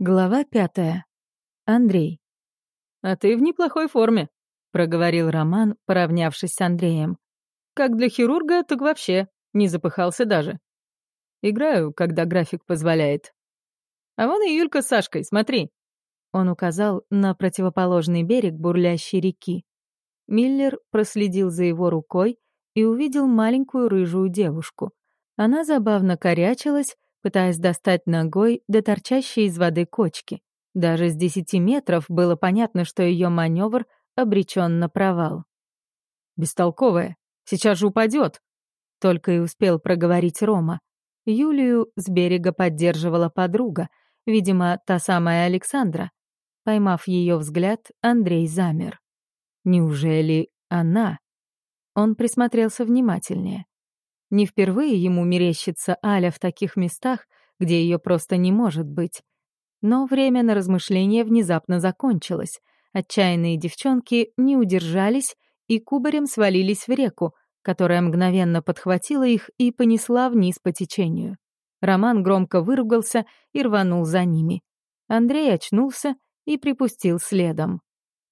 Глава пятая. Андрей. «А ты в неплохой форме», — проговорил Роман, поравнявшись с Андреем. «Как для хирурга, так вообще. Не запыхался даже. Играю, когда график позволяет. А вон и Юлька с Сашкой, смотри». Он указал на противоположный берег бурлящей реки. Миллер проследил за его рукой и увидел маленькую рыжую девушку. Она забавно корячилась, пытаясь достать ногой до торчащей из воды кочки. Даже с десяти метров было понятно, что ее маневр обречен на провал. «Бестолковая, сейчас же упадет!» Только и успел проговорить Рома. Юлию с берега поддерживала подруга, видимо, та самая Александра. Поймав ее взгляд, Андрей замер. Неужели она? Он присмотрелся внимательнее. Не впервые ему мерещится Аля в таких местах, где ее просто не может быть. Но время на размышления внезапно закончилось. Отчаянные девчонки не удержались и кубарем свалились в реку, которая мгновенно подхватила их и понесла вниз по течению. Роман громко выругался и рванул за ними. Андрей очнулся и припустил следом.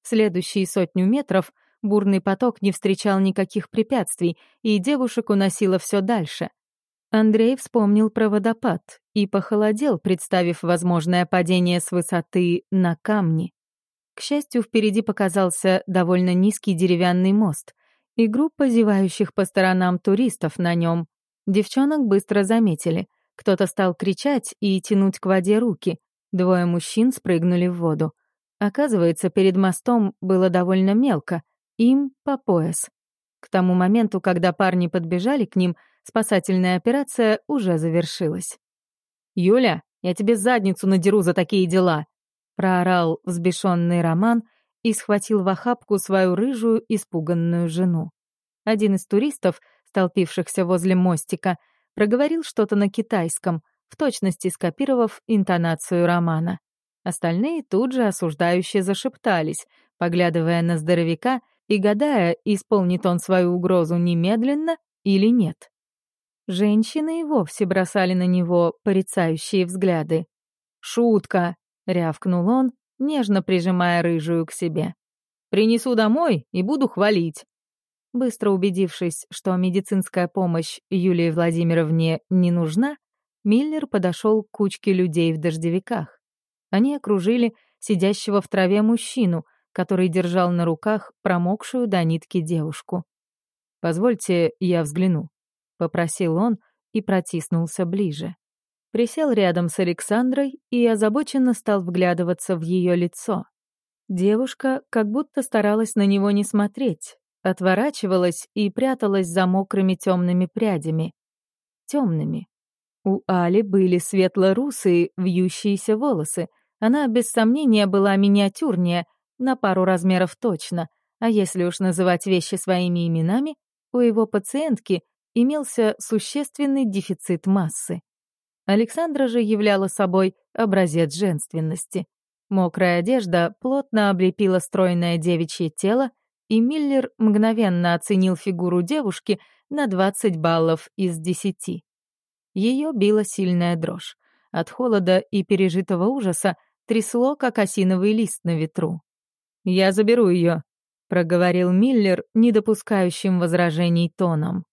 Следующие сотню метров Бурный поток не встречал никаких препятствий, и девушек уносило все дальше. Андрей вспомнил про водопад и похолодел, представив возможное падение с высоты на камни. К счастью, впереди показался довольно низкий деревянный мост и группа зевающих по сторонам туристов на нем. Девчонок быстро заметили. Кто-то стал кричать и тянуть к воде руки. Двое мужчин спрыгнули в воду. Оказывается, перед мостом было довольно мелко, им по пояс. К тому моменту, когда парни подбежали к ним, спасательная операция уже завершилась. «Юля, я тебе задницу надеру за такие дела!» проорал взбешенный Роман и схватил в охапку свою рыжую, испуганную жену. Один из туристов, столпившихся возле мостика, проговорил что-то на китайском, в точности скопировав интонацию Романа. Остальные тут же осуждающе зашептались, поглядывая на здоровяка и гадая, исполнит он свою угрозу немедленно или нет. Женщины и вовсе бросали на него порицающие взгляды. «Шутка!» — рявкнул он, нежно прижимая рыжую к себе. «Принесу домой и буду хвалить». Быстро убедившись, что медицинская помощь Юлии Владимировне не нужна, Миллер подошел к кучке людей в дождевиках. Они окружили сидящего в траве мужчину, который держал на руках промокшую до нитки девушку. «Позвольте, я взгляну», — попросил он и протиснулся ближе. Присел рядом с Александрой и озабоченно стал вглядываться в ее лицо. Девушка как будто старалась на него не смотреть, отворачивалась и пряталась за мокрыми темными прядями. Темными. У Али были светло-русые, вьющиеся волосы. Она, без сомнения, была миниатюрнее, на пару размеров точно, а если уж называть вещи своими именами, у его пациентки имелся существенный дефицит массы. Александра же являла собой образец женственности. Мокрая одежда плотно облепила стройное девичье тело, и Миллер мгновенно оценил фигуру девушки на 20 баллов из 10. Ее била сильная дрожь. От холода и пережитого ужаса трясло, как осиновый лист на ветру. «Я заберу ее», — проговорил Миллер, не допускающим возражений тоном.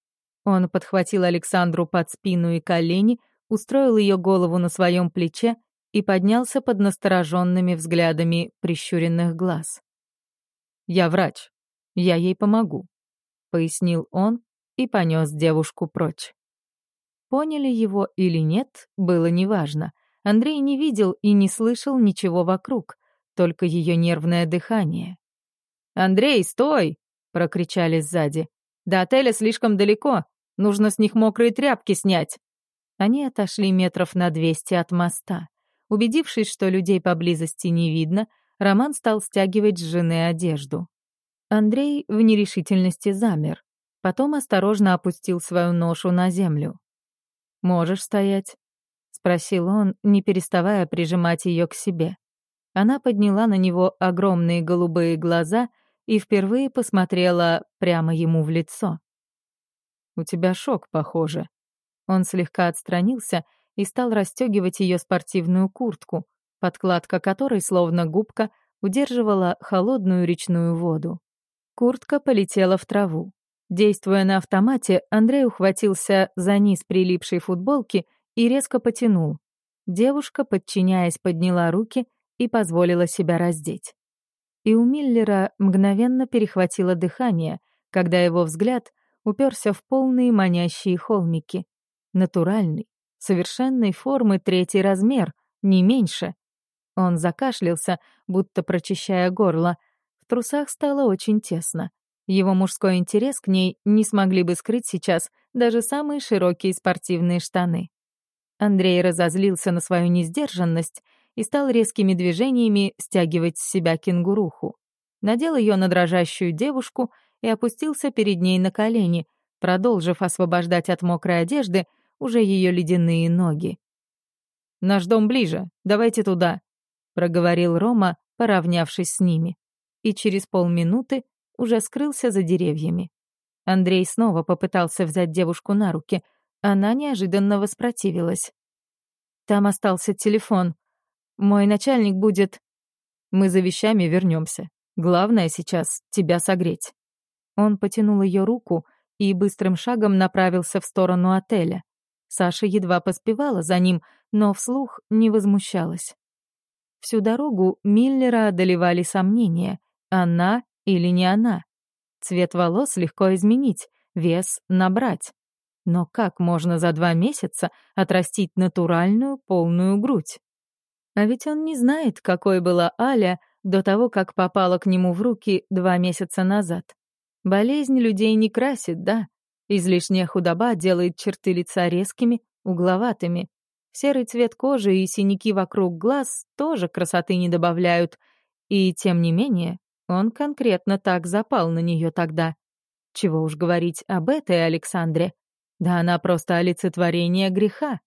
Он подхватил Александру под спину и колени, устроил ее голову на своем плече и поднялся под настороженными взглядами прищуренных глаз. «Я врач. Я ей помогу», — пояснил он и понес девушку прочь. Поняли его или нет, было неважно. Андрей не видел и не слышал ничего вокруг только ее нервное дыхание. «Андрей, стой!» — прокричали сзади. «До отеля слишком далеко. Нужно с них мокрые тряпки снять». Они отошли метров на двести от моста. Убедившись, что людей поблизости не видно, Роман стал стягивать с жены одежду. Андрей в нерешительности замер. Потом осторожно опустил свою ношу на землю. «Можешь стоять?» — спросил он, не переставая прижимать ее к себе. Она подняла на него огромные голубые глаза и впервые посмотрела прямо ему в лицо. «У тебя шок, похоже». Он слегка отстранился и стал расстегивать ее спортивную куртку. подкладка которой, словно губка, удерживала холодную речную воду. Куртка полетела в траву. Действуя на автомате, Андрей ухватился за низ прилипшей футболки и резко потянул. Девушка, подчиняясь, подняла руки и позволила себя раздеть. И у Миллера мгновенно перехватило дыхание, когда его взгляд уперся в полные манящие холмики. Натуральный, совершенной формы третий размер, не меньше. Он закашлялся, будто прочищая горло. В трусах стало очень тесно. Его мужской интерес к ней не смогли бы скрыть сейчас даже самые широкие спортивные штаны. Андрей разозлился на свою несдержанность и стал резкими движениями стягивать с себя кенгуруху. Надел ее на дрожащую девушку и опустился перед ней на колени, продолжив освобождать от мокрой одежды уже ее ледяные ноги. «Наш дом ближе, давайте туда», — проговорил Рома, поравнявшись с ними. И через полминуты уже скрылся за деревьями. Андрей снова попытался взять девушку на руки. Она неожиданно воспротивилась. «Там остался телефон. Мой начальник будет...» «Мы за вещами вернемся. Главное сейчас — тебя согреть». Он потянул ее руку и быстрым шагом направился в сторону отеля. Саша едва поспевала за ним, но вслух не возмущалась. Всю дорогу Миллера одолевали сомнения, она или не она. Цвет волос легко изменить, вес набрать. Но как можно за два месяца отрастить натуральную полную грудь? А ведь он не знает, какой была Аля до того, как попала к нему в руки два месяца назад. Болезнь людей не красит, да, Излишняя худоба делает черты лица резкими, угловатыми. Серый цвет кожи и синяки вокруг глаз тоже красоты не добавляют. И тем не менее, он конкретно так запал на нее тогда. Чего уж говорить об этой Александре. Да она просто олицетворение греха.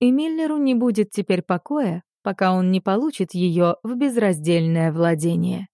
И Миллеру не будет теперь покоя, пока он не получит ее в безраздельное владение.